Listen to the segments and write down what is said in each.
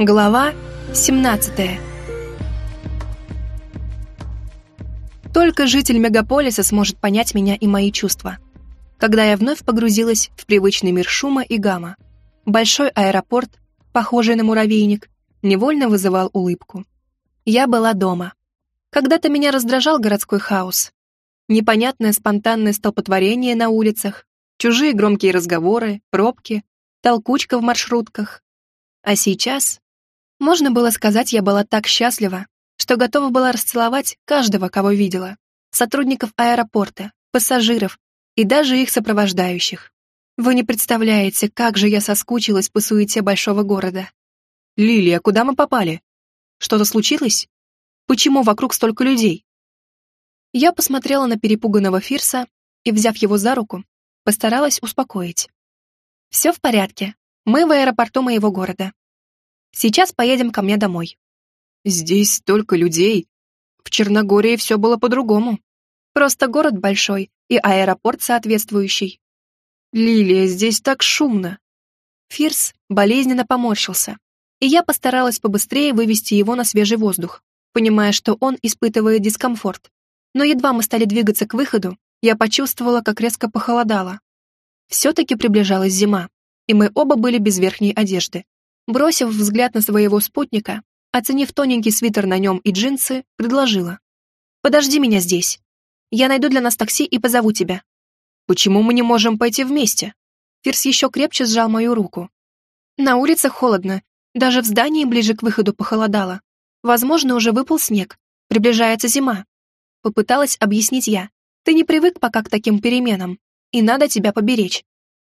Глава 17 Только житель мегаполиса сможет понять меня и мои чувства. Когда я вновь погрузилась в привычный мир шума и гамма, большой аэропорт, похожий на муравейник, невольно вызывал улыбку. Я была дома. Когда-то меня раздражал городской хаос. Непонятное спонтанное столпотворение на улицах, чужие громкие разговоры, пробки, толкучка в маршрутках. А сейчас можно было сказать, я была так счастлива, что готова была расцеловать каждого, кого видела. Сотрудников аэропорта, пассажиров и даже их сопровождающих. Вы не представляете, как же я соскучилась по суете большого города. «Лилия, куда мы попали? Что-то случилось? Почему вокруг столько людей?» Я посмотрела на перепуганного Фирса и, взяв его за руку, постаралась успокоить. «Все в порядке. Мы в аэропорту моего города. Сейчас поедем ко мне домой». «Здесь столько людей. В Черногории все было по-другому. Просто город большой и аэропорт соответствующий». «Лилия, здесь так шумно». Фирс болезненно поморщился, и я постаралась побыстрее вывести его на свежий воздух, понимая, что он испытывает дискомфорт. Но едва мы стали двигаться к выходу, я почувствовала, как резко похолодало. Все-таки приближалась зима, и мы оба были без верхней одежды. Бросив взгляд на своего спутника, оценив тоненький свитер на нем и джинсы, предложила. «Подожди меня здесь. Я найду для нас такси и позову тебя». «Почему мы не можем пойти вместе?» Фирс еще крепче сжал мою руку. «На улице холодно. Даже в здании ближе к выходу похолодало. Возможно, уже выпал снег. Приближается зима». Попыталась объяснить я. «Ты не привык пока к таким переменам, и надо тебя поберечь».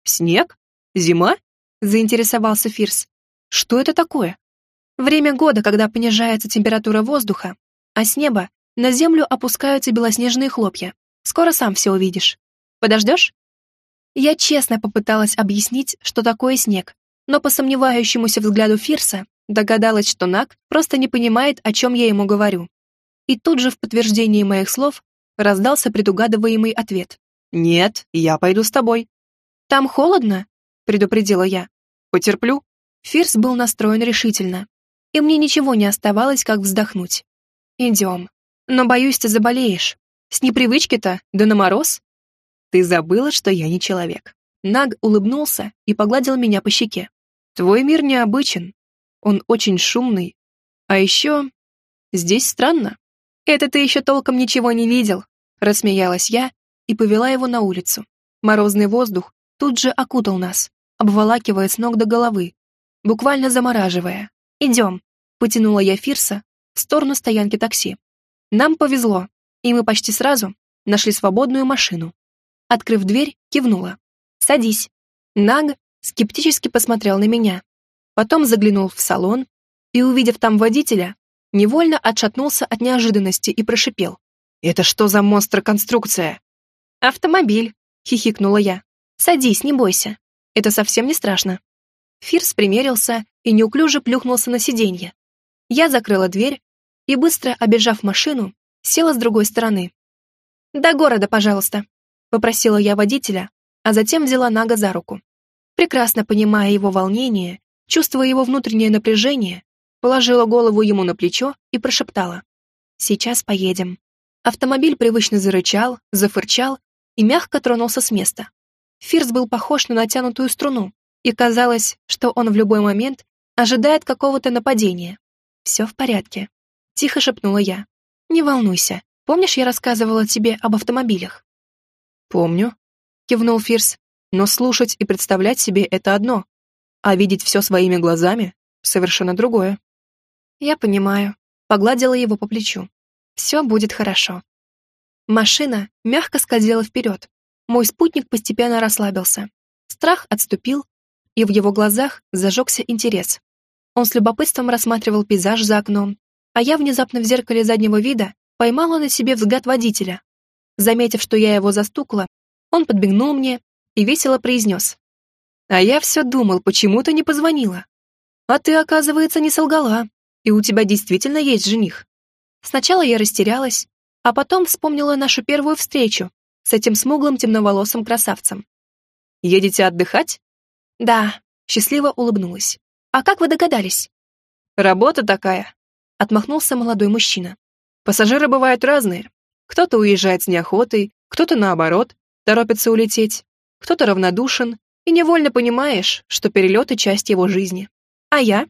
«Снег? Зима?» — заинтересовался Фирс. Что это такое? Время года, когда понижается температура воздуха, а с неба на землю опускаются белоснежные хлопья. Скоро сам все увидишь. Подождешь? Я честно попыталась объяснить, что такое снег, но по сомневающемуся взгляду Фирса догадалась, что Наг просто не понимает, о чем я ему говорю. И тут же в подтверждении моих слов раздался предугадываемый ответ. «Нет, я пойду с тобой». «Там холодно?» — предупредила я. «Потерплю», Фирс был настроен решительно, и мне ничего не оставалось, как вздохнуть. «Идем. Но, боюсь, ты заболеешь. С непривычки-то, да на мороз?» «Ты забыла, что я не человек». Наг улыбнулся и погладил меня по щеке. «Твой мир необычен. Он очень шумный. А еще... Здесь странно. Это ты еще толком ничего не видел», — рассмеялась я и повела его на улицу. Морозный воздух тут же окутал нас, обволакивая с ног до головы, буквально замораживая. «Идем», — потянула я Фирса в сторону стоянки такси. Нам повезло, и мы почти сразу нашли свободную машину. Открыв дверь, кивнула. «Садись». Наг скептически посмотрел на меня, потом заглянул в салон и, увидев там водителя, невольно отшатнулся от неожиданности и прошипел. «Это что за монстр-конструкция?» «Автомобиль», — хихикнула я. «Садись, не бойся. Это совсем не страшно». Фирс примерился и неуклюже плюхнулся на сиденье. Я закрыла дверь и, быстро обежав машину, села с другой стороны. «До города, пожалуйста», — попросила я водителя, а затем взяла Нага за руку. Прекрасно понимая его волнение, чувствуя его внутреннее напряжение, положила голову ему на плечо и прошептала. «Сейчас поедем». Автомобиль привычно зарычал, зафырчал и мягко тронулся с места. Фирс был похож на натянутую струну, и казалось, что он в любой момент ожидает какого-то нападения. «Все в порядке», — тихо шепнула я. «Не волнуйся. Помнишь, я рассказывала тебе об автомобилях?» «Помню», — кивнул Фирс. «Но слушать и представлять себе — это одно, а видеть все своими глазами — совершенно другое». «Я понимаю», — погладила его по плечу. «Все будет хорошо». Машина мягко скользила вперед. Мой спутник постепенно расслабился. Страх отступил, и в его глазах зажегся интерес. Он с любопытством рассматривал пейзаж за окном, а я внезапно в зеркале заднего вида поймала на себе взгляд водителя. Заметив, что я его застукала, он подбегнул мне и весело произнес. «А я все думал, почему ты не позвонила? А ты, оказывается, не солгала, и у тебя действительно есть жених». Сначала я растерялась, а потом вспомнила нашу первую встречу с этим смуглым темноволосым красавцем. «Едете отдыхать?» «Да», — счастливо улыбнулась. «А как вы догадались?» «Работа такая», — отмахнулся молодой мужчина. «Пассажиры бывают разные. Кто-то уезжает с неохотой, кто-то, наоборот, торопится улететь, кто-то равнодушен, и невольно понимаешь, что перелеты — часть его жизни. А я?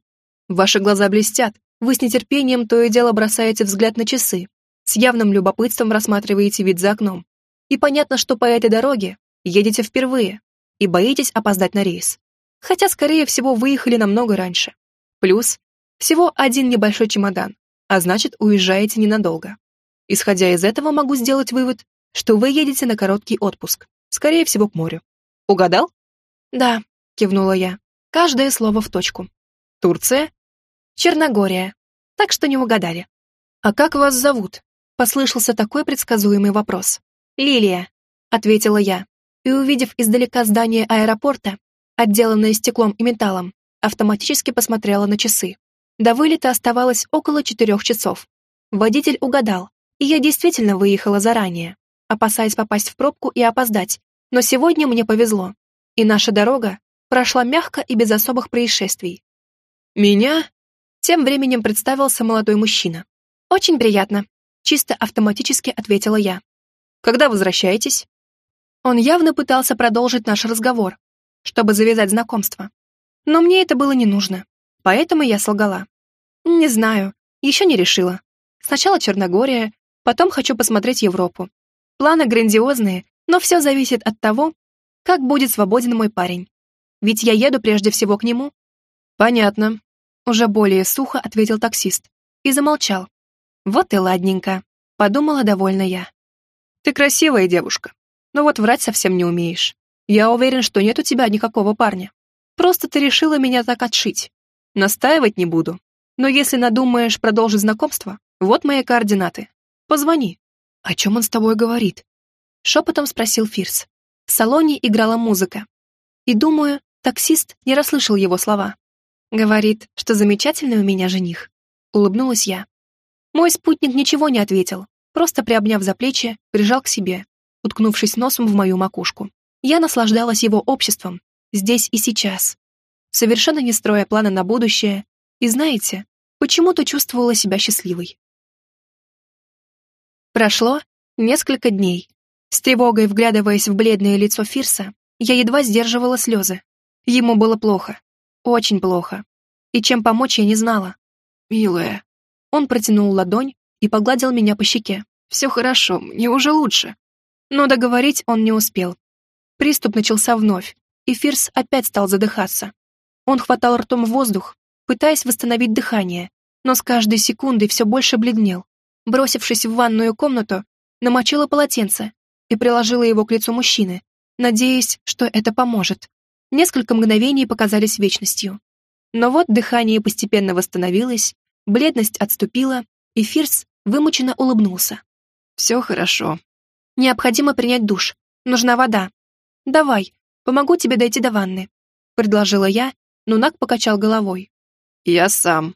Ваши глаза блестят, вы с нетерпением то и дело бросаете взгляд на часы, с явным любопытством рассматриваете вид за окном. И понятно, что по этой дороге едете впервые и боитесь опоздать на рейс. Хотя, скорее всего, выехали намного раньше. Плюс всего один небольшой чемодан, а значит, уезжаете ненадолго. Исходя из этого, могу сделать вывод, что вы едете на короткий отпуск, скорее всего, к морю. Угадал? Да, кивнула я. Каждое слово в точку. Турция? Черногория. Так что не угадали. А как вас зовут? Послышался такой предсказуемый вопрос. Лилия, ответила я, и, увидев издалека здание аэропорта, отделанное стеклом и металлом, автоматически посмотрела на часы. До вылета оставалось около четырех часов. Водитель угадал, и я действительно выехала заранее, опасаясь попасть в пробку и опоздать, но сегодня мне повезло, и наша дорога прошла мягко и без особых происшествий. «Меня?» Тем временем представился молодой мужчина. «Очень приятно», — чисто автоматически ответила я. «Когда возвращаетесь?» Он явно пытался продолжить наш разговор, чтобы завязать знакомство. Но мне это было не нужно, поэтому я солгала. «Не знаю, еще не решила. Сначала Черногория, Потом хочу посмотреть Европу. Планы грандиозные, но все зависит от того, как будет свободен мой парень. Ведь я еду прежде всего к нему. Понятно. Уже более сухо ответил таксист и замолчал. Вот и ладненько, подумала довольно я. Ты красивая девушка, но вот врать совсем не умеешь. Я уверен, что нет у тебя никакого парня. Просто ты решила меня так отшить. Настаивать не буду. Но если надумаешь продолжить знакомство, вот мои координаты. Позвони. О чем он с тобой говорит? Шепотом спросил Фирс. В салоне играла музыка. И думаю, таксист не расслышал его слова. Говорит, что замечательный у меня жених. Улыбнулась я. Мой спутник ничего не ответил, просто приобняв за плечи, прижал к себе, уткнувшись носом в мою макушку. Я наслаждалась его обществом, здесь и сейчас, совершенно не строя планы на будущее, и знаете, почему-то чувствовала себя счастливой. Прошло несколько дней. С тревогой вглядываясь в бледное лицо Фирса, я едва сдерживала слезы. Ему было плохо. Очень плохо. И чем помочь я не знала. «Милая». Он протянул ладонь и погладил меня по щеке. «Все хорошо, мне уже лучше». Но договорить он не успел. Приступ начался вновь, и Фирс опять стал задыхаться. Он хватал ртом воздух, пытаясь восстановить дыхание, но с каждой секундой все больше бледнел. Бросившись в ванную комнату, намочила полотенце и приложила его к лицу мужчины, надеясь, что это поможет. Несколько мгновений показались вечностью. Но вот дыхание постепенно восстановилось, бледность отступила, и Фирс вымученно улыбнулся. «Все хорошо. Необходимо принять душ. Нужна вода. Давай, помогу тебе дойти до ванны», — предложила я, но Нак покачал головой. «Я сам»,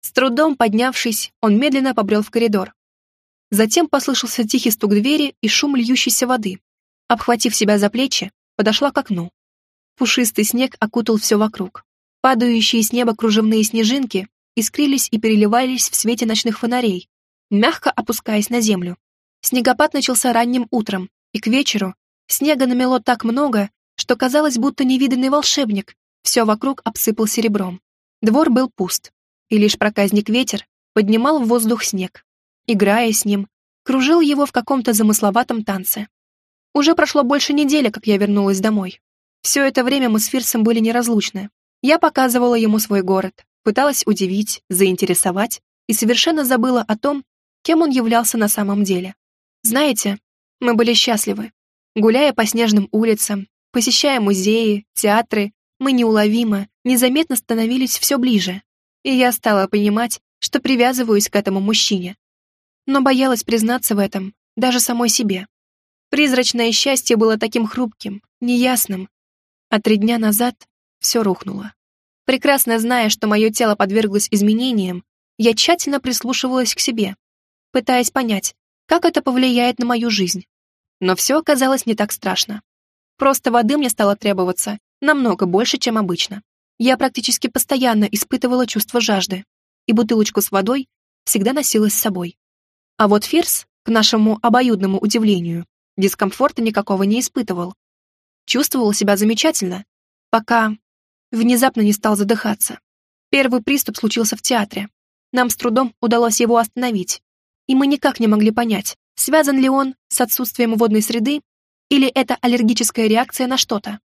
с трудом поднявшись, он медленно побрел в коридор. Затем послышался тихий стук двери и шум льющейся воды. Обхватив себя за плечи, подошла к окну. Пушистый снег окутал все вокруг. Падающие с неба кружевные снежинки искрились и переливались в свете ночных фонарей, мягко опускаясь на землю. Снегопад начался ранним утром, и к вечеру снега намело так много, что казалось, будто невиданный волшебник все вокруг обсыпал серебром. Двор был пуст и лишь проказник ветер поднимал в воздух снег, играя с ним, кружил его в каком-то замысловатом танце. Уже прошло больше недели, как я вернулась домой. Все это время мы с Фирсом были неразлучны. Я показывала ему свой город, пыталась удивить, заинтересовать и совершенно забыла о том, кем он являлся на самом деле. Знаете, мы были счастливы. Гуляя по снежным улицам, посещая музеи, театры, мы неуловимо, незаметно становились все ближе, и я стала понимать, что привязываюсь к этому мужчине. Но боялась признаться в этом даже самой себе. Призрачное счастье было таким хрупким, неясным, а три дня назад все рухнуло. Прекрасно зная, что мое тело подверглось изменениям, я тщательно прислушивалась к себе, пытаясь понять, как это повлияет на мою жизнь. Но все оказалось не так страшно. Просто воды мне стало требоваться намного больше, чем обычно я практически постоянно испытывала чувство жажды. и бутылочку с водой всегда носила с собой. А вот Фирс, к нашему обоюдному удивлению, дискомфорта никакого не испытывал. Чувствовал себя замечательно, пока внезапно не стал задыхаться. Первый приступ случился в театре. Нам с трудом удалось его остановить, и мы никак не могли понять, связан ли он с отсутствием водной среды или это аллергическая реакция на что-то.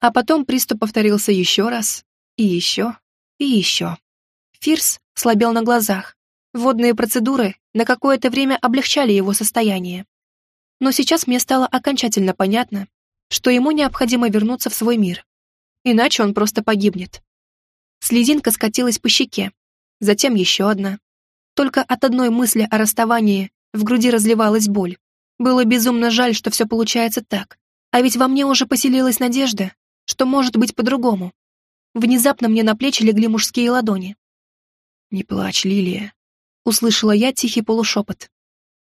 А потом приступ повторился еще раз, и еще, и еще. Фирс слабел на глазах. Водные процедуры на какое-то время облегчали его состояние. Но сейчас мне стало окончательно понятно, что ему необходимо вернуться в свой мир. Иначе он просто погибнет. Слезинка скатилась по щеке, затем еще одна. Только от одной мысли о расставании в груди разливалась боль. Было безумно жаль, что все получается так. А ведь во мне уже поселилась надежда, что может быть по-другому. Внезапно мне на плечи легли мужские ладони. «Не плачь, Лилия», — услышала я тихий полушепот.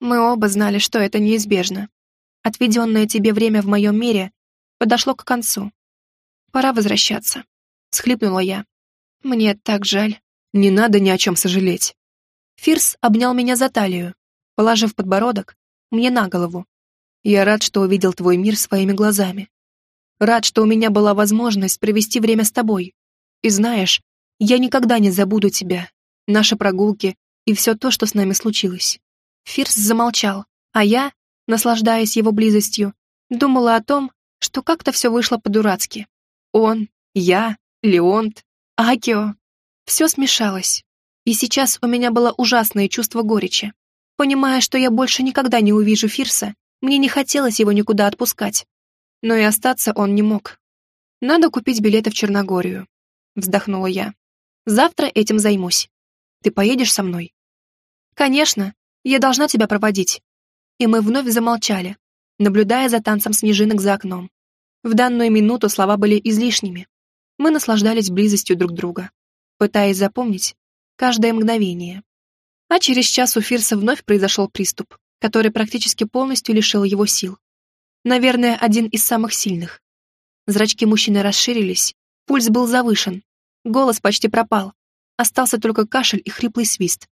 Мы оба знали, что это неизбежно. Отведенное тебе время в моем мире подошло к концу. Пора возвращаться, — схлипнула я. Мне так жаль. Не надо ни о чем сожалеть. Фирс обнял меня за талию, положив подбородок мне на голову. Я рад, что увидел твой мир своими глазами. Рад, что у меня была возможность провести время с тобой. И знаешь, я никогда не забуду тебя, наши прогулки и все то, что с нами случилось. Фирс замолчал, а я, наслаждаясь его близостью, думала о том, что как-то все вышло по-дурацки. Он, я, Леонт, Акио. Все смешалось. И сейчас у меня было ужасное чувство горечи. Понимая, что я больше никогда не увижу Фирса, мне не хотелось его никуда отпускать. Но и остаться он не мог. «Надо купить билеты в Черногорию», — вздохнула я. «Завтра этим займусь. Ты поедешь со мной?» «Конечно, я должна тебя проводить». И мы вновь замолчали, наблюдая за танцем снежинок за окном. В данную минуту слова были излишними. Мы наслаждались близостью друг друга, пытаясь запомнить каждое мгновение. А через час у Фирса вновь произошел приступ, который практически полностью лишил его сил. Наверное, один из самых сильных. Зрачки мужчины расширились, пульс был завышен, голос почти пропал, остался только кашель и хриплый свист.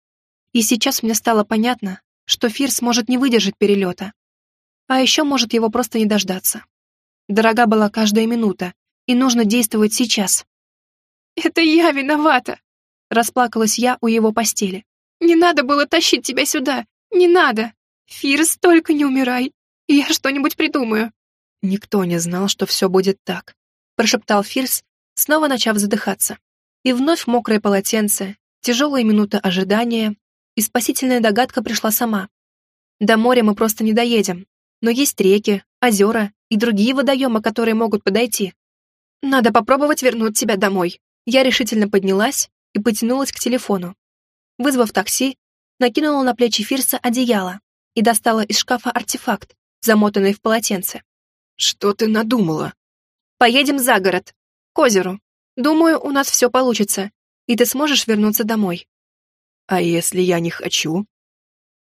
И сейчас мне стало понятно, что Фирс может не выдержать перелета, а еще может его просто не дождаться. Дорога была каждая минута, и нужно действовать сейчас. «Это я виновата!» — расплакалась я у его постели. «Не надо было тащить тебя сюда! Не надо! Фирс, только не умирай! Я что-нибудь придумаю!» «Никто не знал, что все будет так», — прошептал Фирс, снова начав задыхаться. И вновь мокрое полотенце, тяжелые минуты ожидания, и спасительная догадка пришла сама. До моря мы просто не доедем, но есть реки, озера и другие водоемы, которые могут подойти. Надо попробовать вернуть тебя домой. Я решительно поднялась и потянулась к телефону. Вызвав такси, накинула на плечи Фирса одеяло и достала из шкафа артефакт, замотанный в полотенце. «Что ты надумала?» «Поедем за город, к озеру. Думаю, у нас все получится, и ты сможешь вернуться домой». «А если я не хочу?»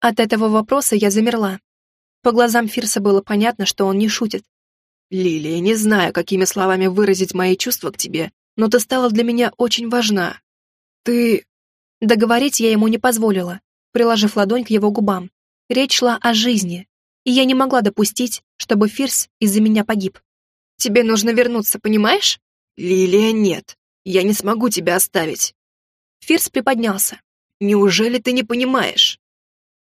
От этого вопроса я замерла. По глазам Фирса было понятно, что он не шутит. «Лилия, не знаю, какими словами выразить мои чувства к тебе, но ты стала для меня очень важна. Ты...» Договорить я ему не позволила, приложив ладонь к его губам. Речь шла о жизни, и я не могла допустить, чтобы Фирс из-за меня погиб. «Тебе нужно вернуться, понимаешь?» «Лилия, нет. Я не смогу тебя оставить». Фирс приподнялся. «Неужели ты не понимаешь?»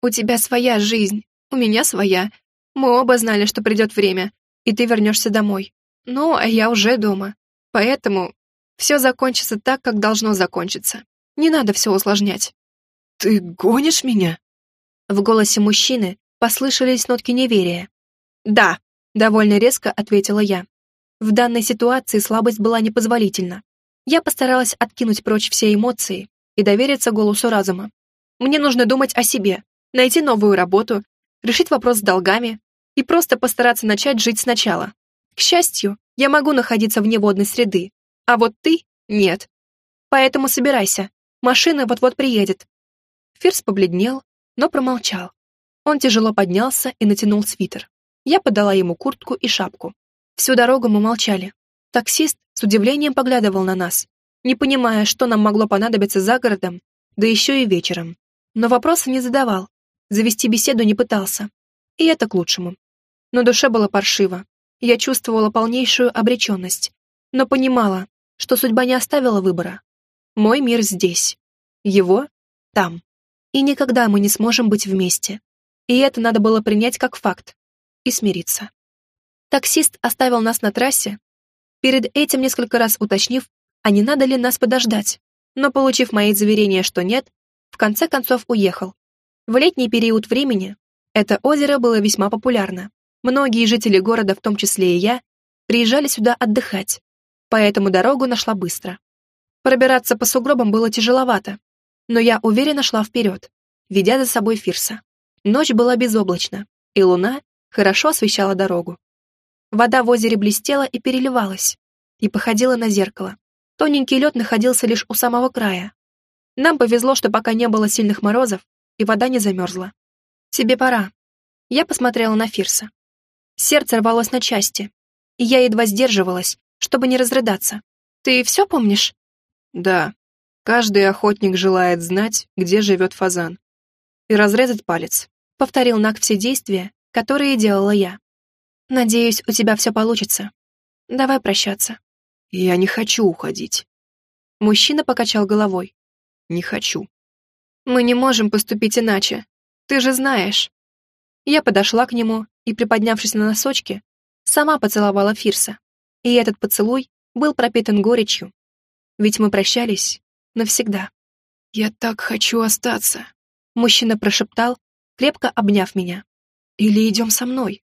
«У тебя своя жизнь, у меня своя. Мы оба знали, что придет время, и ты вернешься домой. Ну, а я уже дома. Поэтому все закончится так, как должно закончиться. Не надо все усложнять». «Ты гонишь меня?» В голосе мужчины послышались нотки неверия. «Да», — довольно резко ответила я. В данной ситуации слабость была непозволительна. Я постаралась откинуть прочь все эмоции и довериться голосу разума. Мне нужно думать о себе, найти новую работу, решить вопрос с долгами, и просто постараться начать жить сначала. К счастью, я могу находиться вне водной среды, а вот ты — нет. Поэтому собирайся, машина вот-вот приедет». Фирс побледнел, но промолчал. Он тяжело поднялся и натянул свитер. Я подала ему куртку и шапку. Всю дорогу мы молчали. Таксист с удивлением поглядывал на нас, не понимая, что нам могло понадобиться за городом, да еще и вечером. Но вопроса не задавал, завести беседу не пытался. И это к лучшему. Но душе было паршиво. Я чувствовала полнейшую обреченность, но понимала, что судьба не оставила выбора. Мой мир здесь, его там. И никогда мы не сможем быть вместе. И это надо было принять как факт и смириться. Таксист оставил нас на трассе, перед этим несколько раз уточнив, а не надо ли нас подождать, но, получив мои заверения, что нет, в конце концов уехал. В летний период времени это озеро было весьма популярно. Многие жители города, в том числе и я, приезжали сюда отдыхать, поэтому дорогу нашла быстро. Пробираться по сугробам было тяжеловато, но я уверенно шла вперед, ведя за собой Фирса. Ночь была безоблачна, и луна хорошо освещала дорогу. Вода в озере блестела и переливалась, и походила на зеркало. Тоненький лед находился лишь у самого края. Нам повезло, что пока не было сильных морозов, и вода не замерзла. «Тебе пора». Я посмотрела на Фирса. Сердце рвалось на части, и я едва сдерживалась, чтобы не разрыдаться. «Ты все помнишь?» «Да. Каждый охотник желает знать, где живет фазан. И разрезать палец», — повторил Нак все действия, которые делала я. «Надеюсь, у тебя все получится. Давай прощаться». «Я не хочу уходить». Мужчина покачал головой. «Не хочу». «Мы не можем поступить иначе. Ты же знаешь». Я подошла к нему и, приподнявшись на носочки, сама поцеловала Фирса. И этот поцелуй был пропитан горечью. Ведь мы прощались навсегда. «Я так хочу остаться», — мужчина прошептал, крепко обняв меня. «Или идем со мной?»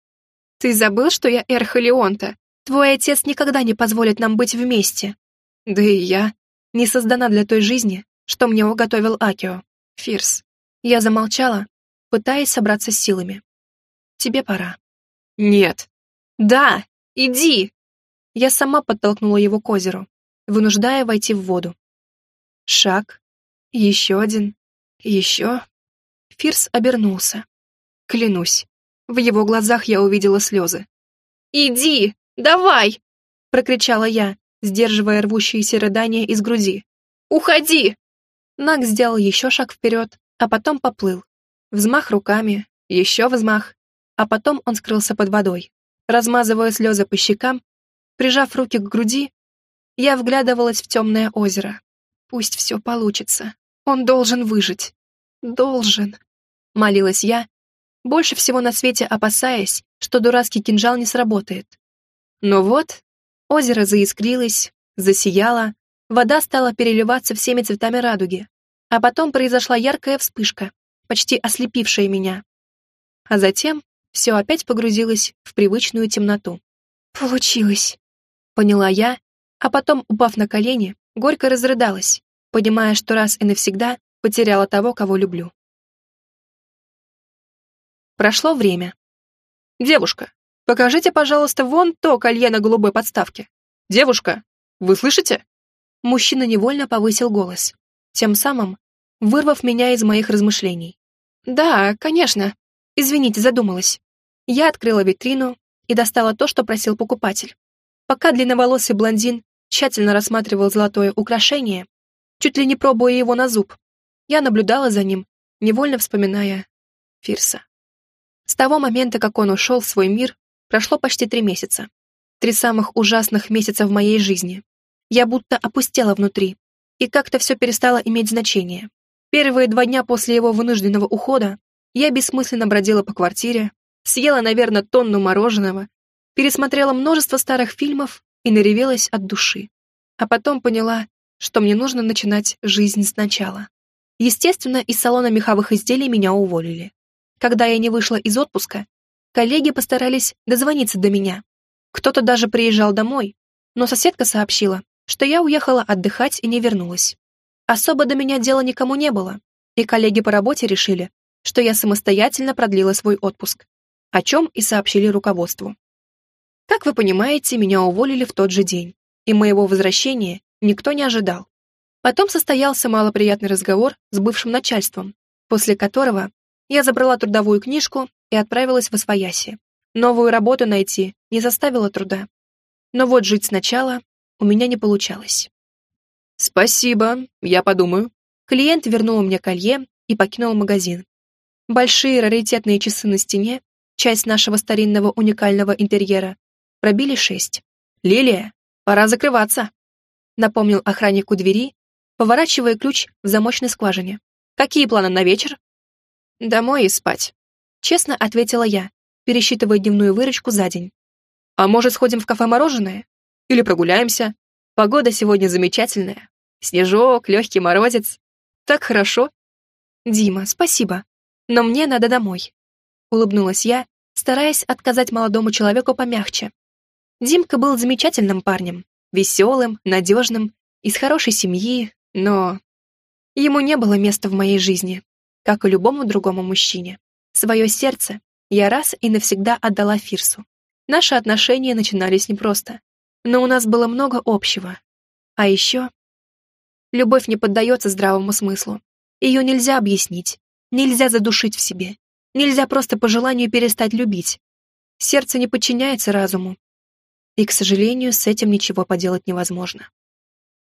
«Ты забыл, что я Эрхолеонта? Твой отец никогда не позволит нам быть вместе. Да и я не создана для той жизни, что мне уготовил Акио. Фирс». Я замолчала, пытаясь собраться с силами. «Тебе пора». «Нет». «Да, иди!» Я сама подтолкнула его к озеру, вынуждая войти в воду. Шаг, еще один, еще. Фирс обернулся. Клянусь, в его глазах я увидела слезы. «Иди! Давай!» — прокричала я, сдерживая рвущиеся рыдания из груди. «Уходи!» Наг сделал еще шаг вперед, а потом поплыл. Взмах руками, еще взмах, а потом он скрылся под водой. Размазывая слезы по щекам, прижав руки к груди, я вглядывалась в темное озеро. Пусть все получится. Он должен выжить. Должен. Молилась я, больше всего на свете опасаясь, что дурацкий кинжал не сработает. Но вот, озеро заискрилось, засияло, вода стала переливаться всеми цветами радуги, а потом произошла яркая вспышка, почти ослепившая меня. А затем все опять погрузилось в привычную темноту. «Получилось», — поняла я, а потом, упав на колени, горько разрыдалась, понимая, что раз и навсегда потеряла того, кого люблю. Прошло время. «Девушка, покажите, пожалуйста, вон то колье на голубой подставке. Девушка, вы слышите?» Мужчина невольно повысил голос, тем самым вырвав меня из моих размышлений. «Да, конечно. Извините, задумалась». Я открыла витрину и достала то, что просил покупатель. Пока длинноволосый блондин тщательно рассматривал золотое украшение, чуть ли не пробуя его на зуб, я наблюдала за ним, невольно вспоминая Фирса. С того момента, как он ушел в свой мир, прошло почти три месяца. Три самых ужасных месяца в моей жизни. Я будто опустела внутри, и как-то все перестало иметь значение. Первые два дня после его вынужденного ухода я бессмысленно бродила по квартире, съела, наверное, тонну мороженого, пересмотрела множество старых фильмов и наревелась от души. А потом поняла, что мне нужно начинать жизнь сначала. Естественно, из салона меховых изделий меня уволили. Когда я не вышла из отпуска, коллеги постарались дозвониться до меня. Кто-то даже приезжал домой, но соседка сообщила, что я уехала отдыхать и не вернулась. Особо до меня дела никому не было, и коллеги по работе решили, что я самостоятельно продлила свой отпуск, о чем и сообщили руководству. Как вы понимаете, меня уволили в тот же день, и моего возвращения никто не ожидал. Потом состоялся малоприятный разговор с бывшим начальством, после которого я забрала трудовую книжку и отправилась в Освояси. Новую работу найти не заставило труда. Но вот жить сначала у меня не получалось. «Спасибо, я подумаю». Клиент вернул мне колье и покинул магазин. Большие раритетные часы на стене, часть нашего старинного уникального интерьера, пробили шесть. «Лилия, пора закрываться», — напомнил охранник у двери, поворачивая ключ в замочной скважине. «Какие планы на вечер?» «Домой и спать», — честно ответила я, пересчитывая дневную выручку за день. «А может, сходим в кафе мороженое? Или прогуляемся? Погода сегодня замечательная. Снежок, легкий морозец. Так хорошо». «Дима, спасибо, но мне надо домой», — улыбнулась я, стараясь отказать молодому человеку помягче. Димка был замечательным парнем, веселым, надежным, из хорошей семьи, но... Ему не было места в моей жизни, как и любому другому мужчине. Свое сердце я раз и навсегда отдала Фирсу. Наши отношения начинались непросто, но у нас было много общего. А еще... Любовь не поддается здравому смыслу. Ее нельзя объяснить, нельзя задушить в себе, нельзя просто по желанию перестать любить. Сердце не подчиняется разуму. И, к сожалению, с этим ничего поделать невозможно.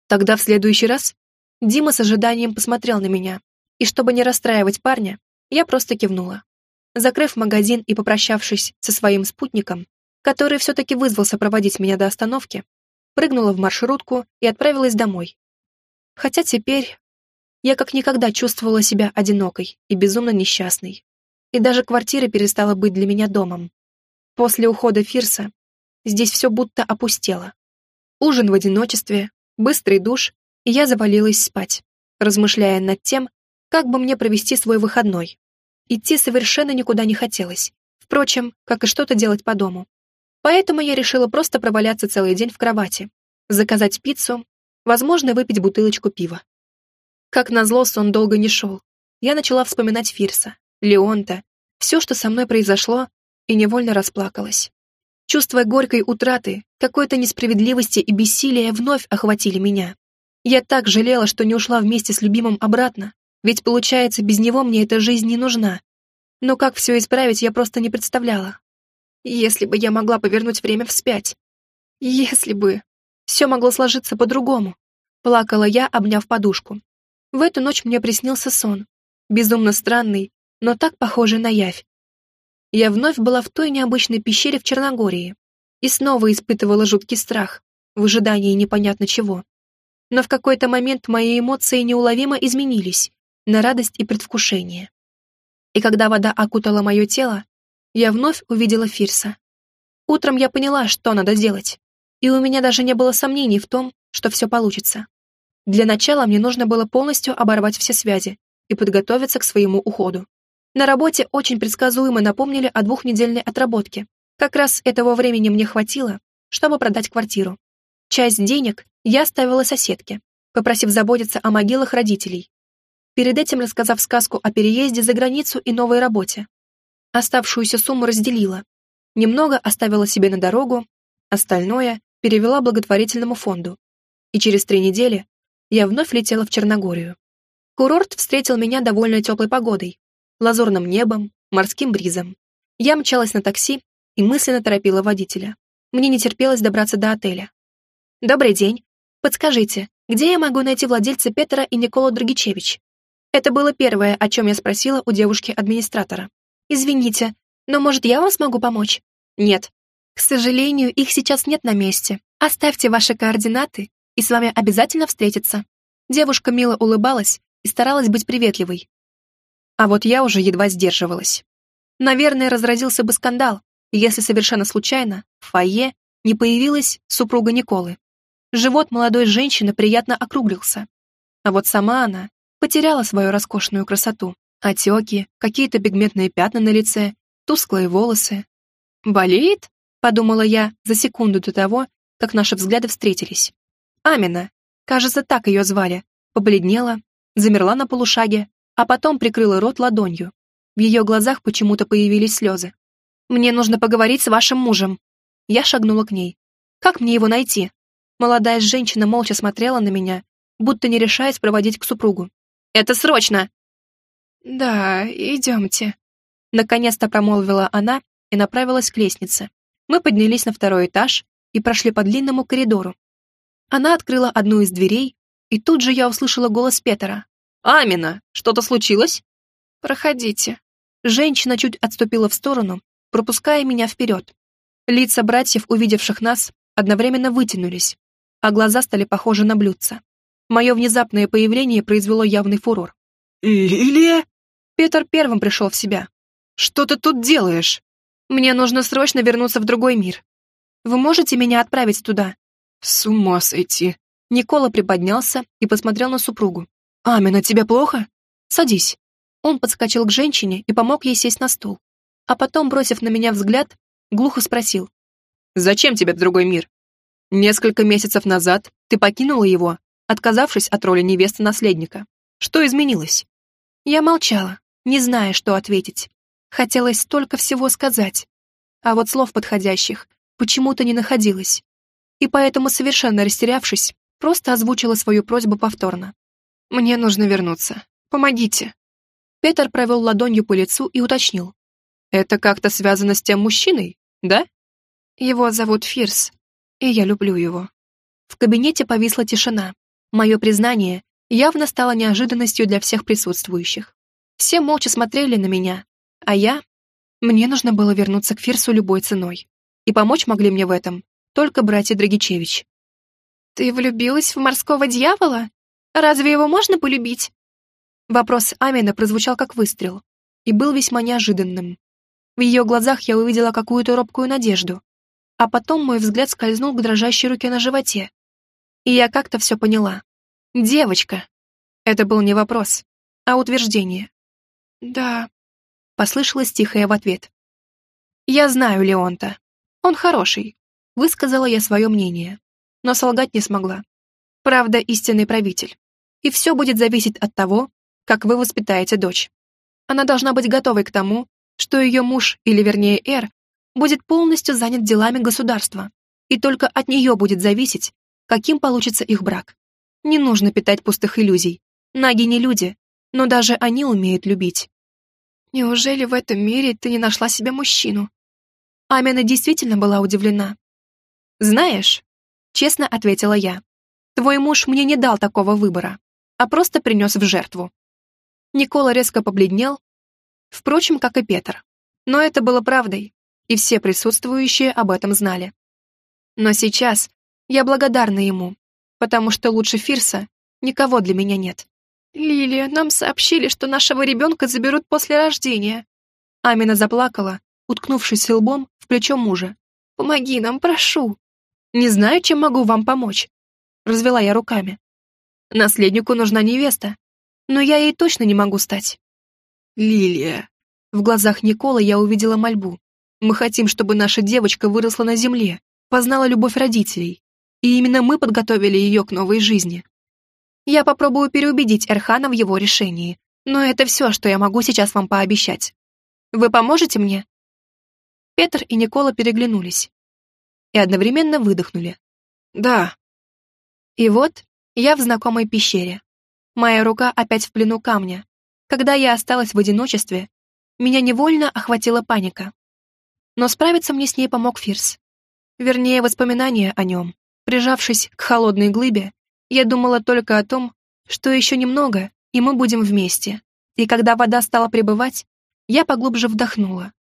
Тогда в следующий раз Дима с ожиданием посмотрел на меня, и чтобы не расстраивать парня, я просто кивнула. Закрыв магазин и попрощавшись со своим спутником, который все-таки вызвался проводить меня до остановки, прыгнула в маршрутку и отправилась домой. Хотя теперь я как никогда чувствовала себя одинокой и безумно несчастной. И даже квартира перестала быть для меня домом. После ухода Фирса здесь все будто опустело. Ужин в одиночестве, быстрый душ, и я завалилась спать, размышляя над тем, как бы мне провести свой выходной. Идти совершенно никуда не хотелось. Впрочем, как и что-то делать по дому. Поэтому я решила просто проваляться целый день в кровати, заказать пиццу, возможно, выпить бутылочку пива. Как назло, сон долго не шел. Я начала вспоминать Фирса, Леонта, все, что со мной произошло, и невольно расплакалась. Чувство горькой утраты, какой-то несправедливости и бессилия вновь охватили меня. Я так жалела, что не ушла вместе с любимым обратно, ведь, получается, без него мне эта жизнь не нужна. Но как все исправить, я просто не представляла. Если бы я могла повернуть время вспять. Если бы. Все могло сложиться по-другому. Плакала я, обняв подушку. В эту ночь мне приснился сон. Безумно странный, но так похожий на явь. Я вновь была в той необычной пещере в Черногории и снова испытывала жуткий страх, в ожидании непонятно чего. Но в какой-то момент мои эмоции неуловимо изменились, на радость и предвкушение. И когда вода окутала мое тело, я вновь увидела Фирса. Утром я поняла, что надо делать, и у меня даже не было сомнений в том, что все получится. Для начала мне нужно было полностью оборвать все связи и подготовиться к своему уходу. На работе очень предсказуемо напомнили о двухнедельной отработке. Как раз этого времени мне хватило, чтобы продать квартиру. Часть денег я оставила соседке, попросив заботиться о могилах родителей, перед этим рассказав сказку о переезде за границу и новой работе. Оставшуюся сумму разделила. Немного оставила себе на дорогу, остальное перевела благотворительному фонду. И через три недели я вновь летела в Черногорию. Курорт встретил меня довольно теплой погодой, лазурным небом, морским бризом. Я мчалась на такси и мысленно торопила водителя. Мне не терпелось добраться до отеля. «Добрый день. Подскажите, где я могу найти владельца Петра и Никола Драгичевич?» Это было первое, о чем я спросила у девушки-администратора. «Извините, но, может, я вам смогу помочь?» «Нет. К сожалению, их сейчас нет на месте. Оставьте ваши координаты, и с вами обязательно встретятся». Девушка мило улыбалась и старалась быть приветливой. А вот я уже едва сдерживалась. Наверное, разразился бы скандал, если совершенно случайно в фойе не появилась супруга Николы. Живот молодой женщины приятно округлился. А вот сама она потеряла свою роскошную красоту. Отеки, какие-то пигментные пятна на лице, тусклые волосы. «Болеет?» — подумала я за секунду до того, как наши взгляды встретились. Амина, кажется, так ее звали, побледнела, замерла на полушаге, а потом прикрыла рот ладонью. В ее глазах почему-то появились слезы. «Мне нужно поговорить с вашим мужем». Я шагнула к ней. «Как мне его найти?» Молодая женщина молча смотрела на меня, будто не решаясь проводить к супругу. Это срочно!» «Да, идемте», — наконец-то промолвила она и направилась к лестнице. Мы поднялись на второй этаж и прошли по длинному коридору. Она открыла одну из дверей, и тут же я услышала голос Петера. «Амина, что-то случилось?» «Проходите». Женщина чуть отступила в сторону, пропуская меня вперед. Лица братьев, увидевших нас, одновременно вытянулись, а глаза стали похожи на блюдца. Мое внезапное появление произвело явный фурор. «Лилия?» Петр первым пришел в себя. «Что ты тут делаешь?» «Мне нужно срочно вернуться в другой мир. Вы можете меня отправить туда?» «С ума сойти!» Никола приподнялся и посмотрел на супругу. «Амина, тебе плохо?» «Садись». Он подскочил к женщине и помог ей сесть на стул. А потом, бросив на меня взгляд, глухо спросил. «Зачем тебе другой мир? Несколько месяцев назад ты покинула его, отказавшись от роли невесты-наследника. Что изменилось?» Я молчала, не зная, что ответить. Хотелось столько всего сказать. А вот слов подходящих почему-то не находилось. И поэтому, совершенно растерявшись, просто озвучила свою просьбу повторно. «Мне нужно вернуться. Помогите». Петр провел ладонью по лицу и уточнил. «Это как-то связано с тем мужчиной, да?» «Его зовут Фирс, и я люблю его». В кабинете повисла тишина. Мое признание явно стало неожиданностью для всех присутствующих. Все молча смотрели на меня, а я... Мне нужно было вернуться к Фирсу любой ценой. И помочь могли мне в этом только братья Драгичевич. «Ты влюбилась в морского дьявола? Разве его можно полюбить?» Вопрос Амина прозвучал как выстрел и был весьма неожиданным. В ее глазах я увидела какую-то робкую надежду, а потом мой взгляд скользнул к дрожащей руке на животе. И я как-то все поняла. «Девочка!» Это был не вопрос, а утверждение. «Да», — послышалось тихое в ответ. «Я знаю Леонта. Он хороший», — высказала я свое мнение, но солгать не смогла. Правда, истинный правитель. И все будет зависеть от того, как вы воспитаете дочь. Она должна быть готовой к тому, что ее муж, или вернее Эр, будет полностью занят делами государства, и только от нее будет зависеть, каким получится их брак. Не нужно питать пустых иллюзий. Наги не люди, но даже они умеют любить. Неужели в этом мире ты не нашла себе мужчину? Амина действительно была удивлена. Знаешь, честно ответила я, твой муж мне не дал такого выбора, а просто принес в жертву. Никола резко побледнел, впрочем, как и Петр. Но это было правдой, и все присутствующие об этом знали. Но сейчас я благодарна ему, потому что лучше Фирса никого для меня нет. «Лилия, нам сообщили, что нашего ребенка заберут после рождения». Амина заплакала, уткнувшись лбом в плечо мужа. «Помоги нам, прошу». «Не знаю, чем могу вам помочь», — развела я руками. «Наследнику нужна невеста, но я ей точно не могу стать». «Лилия». В глазах Никола я увидела мольбу. «Мы хотим, чтобы наша девочка выросла на земле, познала любовь родителей, и именно мы подготовили ее к новой жизни. Я попробую переубедить Эрхана в его решении, но это все, что я могу сейчас вам пообещать. Вы поможете мне?» Петр и Никола переглянулись и одновременно выдохнули. «Да». И вот я в знакомой пещере. Моя рука опять в плену камня. Когда я осталась в одиночестве, меня невольно охватила паника. Но справиться мне с ней помог Фирс. Вернее, воспоминания о нем. Прижавшись к холодной глыбе, я думала только о том, что еще немного, и мы будем вместе. И когда вода стала прибывать, я поглубже вдохнула,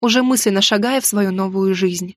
уже мысленно шагая в свою новую жизнь.